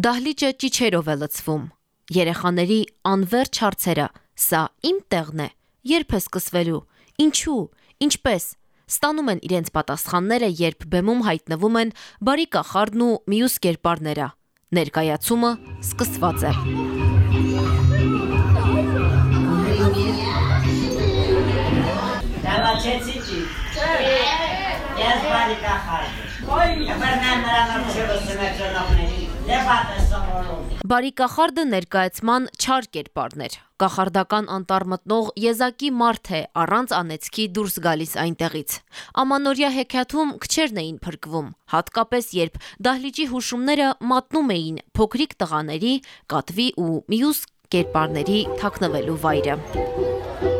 Դահլիճը ճիչերով է լցվում։ Երեխաների անverջ հարցերը՝ սա իմ տեղն է, երբ է սկսվելու, ինչու, ինչպես, ստանում են իրենց պատասխանները, երբ բեմում հայտնվում են բարի կախարդն ու մյուս կերպարները։ Ներկայացումը սկսված է։ Դավաչեցի ջի։ Ես բարի կախարդ։ Կբեռնեմ նրան չվսում եք ժողովների։ Դեպատ է սովորում։ Բարի կախարդը ներկայացման չար կերպարն էր։ Կախարդական անտառ մտնող եզակի մարդ է առանց անեծքի դուրս գալիս այնտեղից։ Ամանորյա հեքիաթում քչերն էին փրկվում, հատկապես երբ դահլիճի հուշումները մատնում էին փոքրիկ տղաների, կատվի ու մյուս կերպարների թաքնվելու վայրը։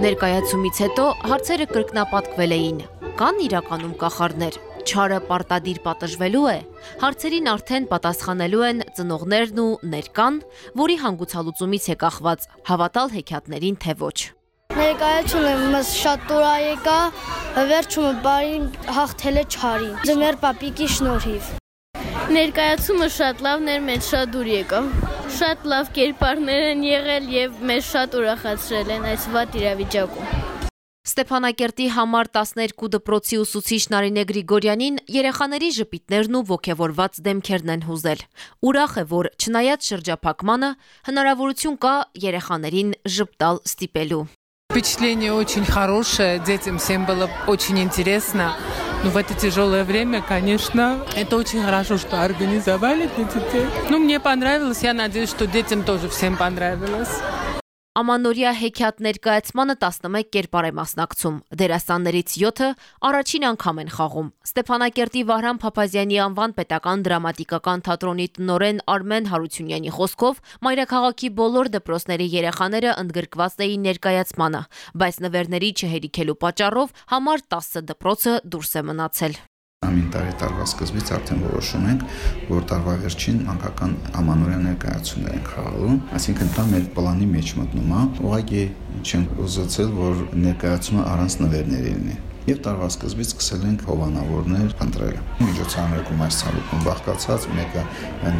Ներկայացումից հետո հարցերը կրկնապատկվել էին։ Կան իրականում կախարդներ։ Չարը պարտադիր պատժվելու է։ Հարցերին արդեն պատասխանելու են ծնողներն ու ներկան, որի հանգուցալուծումից է կախված հավատալ հեքիաթներին թե ոչ։ Ներկայացումը մեզ շատ տորա եկա, վերջումը բարին հաղթել է չարին։ Ձմեր պապիկի շնորհիվ։ Ներկայացումը շատ լավն էր, մեզ շատ դուր եկավ Շատ լավ կերպարներ են եղել եւ մեզ շատ ուրախացրել են այս վատ իրավիճակում։ Ստեփանակերտի համար 12 դպրոցի ուսուցիչ Նարինե Գրիգորյանին երեխաների ժպիտներն ու ողջավորված դեմքերն են հուզել։ Ուրախ է, որ չնայած շրջափակմանը հնարավորություն կա երեխաներին ժպտալ ստիպելու։ Впечатление очень хорошее, детям всем было очень интересно. Ну, в это тяжелое время, конечно, это очень хорошо, что организовали для детей. Ну, мне понравилось, я надеюсь, что детям тоже всем понравилось. Ամանորյա հեքիաթ ներկայացմանը 11 կերպար է մասնակցում։ Դերասաններից 7-ը առաջին անգամ են խաղում։ Ստեփանակերտի Վահրամ Փափազյանի անվան պետական դրամատիկական թատրոնի տնօրեն Արմեն Հարությունյանի խոսքով մայրաքաղաքի բոլոր դպրոցների երեխաները ընդգրկված էին ներկայացմանը, բայց նվերների չհերիքելու պատճառով համար 10 դպրոցը դուրս է մնացել ամեն տարի տարվա սկզբից արդեն որոշում ենք, որ տարվա վերջին մանկական ամանորյա ներկայացումներ ենք խաղալու, այսինքն դա մեր պլանի մեջ մտնում է։ Ուղղակի չենք ուզեցել, որ ներկայացումը առանց նվերների լինի եւ տարվա սկզբից սկսել ենք հովանավորներ ընտրել։ Միջոցառում այս ցալուկում բաղկացած մեկը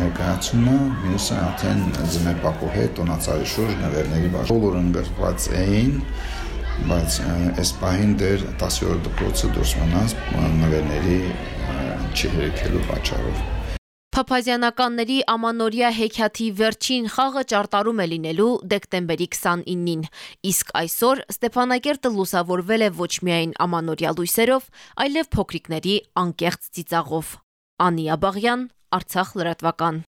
ներկայացումը, մյուսը արդեն ձմեր պապու հետ տոնածարի շուրջ նվերների բաժ։ Բոլորը ընկերված էին բայց այս պահին դեր 10-րդ դպրոցը դուրս մնաց նվերների չհերքելու պատճառով Փափազյանականների ամանորյա հեքիաթի վերջին խաղը ճարտարում է լինելու դեկտեմբերի 29-ին, իսկ այսօր Ստեփանակերտը լուսավորվել է ոչ միայն ամանորյա լույսերով, այլև փոքրիկների անկեղծ ծիծաղով։ Անի Աբաղյան, Արցախ լրատվական։